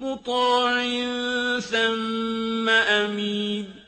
مُّطَاعٍ ثَمَّ أَمِينٍ.